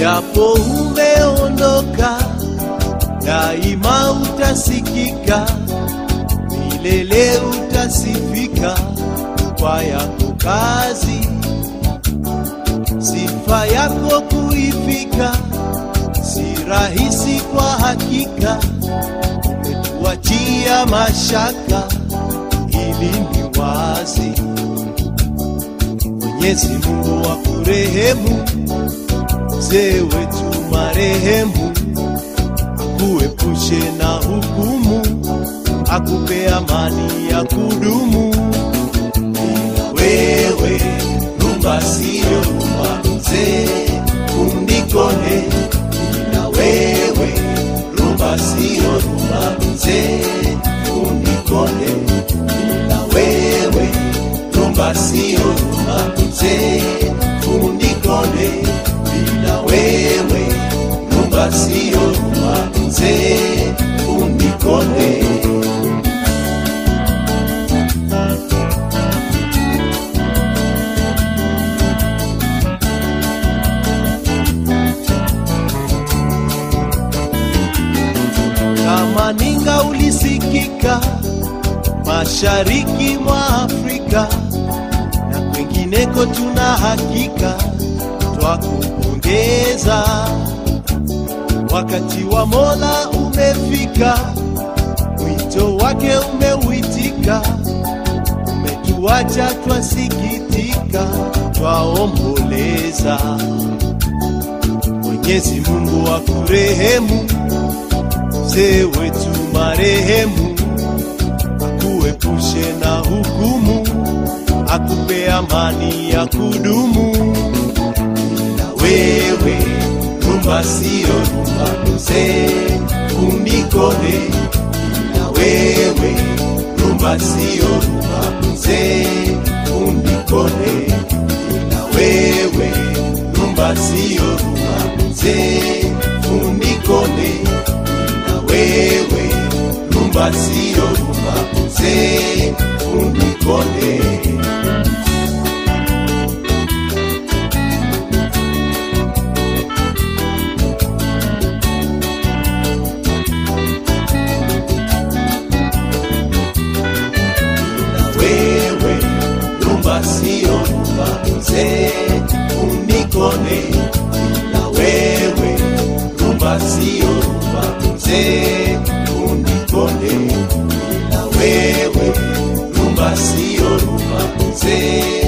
japo umeondoka, daima utasikika, milele utasifika kwa yako kazi, sifa yako kuifika si rahisi kwa hakika, umetuachia mashaka, ili ni wazi. Mwenyezi Mungu wa kurehemu, mzee wetu marehemu, akuepushe na hukumu, akupe amani ya kudumu. Wewe rumba siyo rumba, mzee undikone. Na wewe rumba siyo rumba mzee unikone na wewe rumba siyo rumba mzee siyo mzee unikone kama ulisikika mashariki mwa Afrika na kwengineko, tuna hakika twakupongeza. Wakati wa Mola umefika, wito wake umewitika umetuacha twasikitika, twaomboleza. Mwenyezi Mungu akurehemu mzee wetu marehemu, akuepushe na hukumu, akupe amani ya kudumu. Na wewe rumba siyo mzee, unikone. Na wewe rumba sio rumba mzee, unikone. Na wewe rumba sio rumba mzee, unikone na wewe rumba sio rumba mzee unikone usiomba mzee unikone na wewe rumba siomba mzee unikone na wewe rumba siomba mzee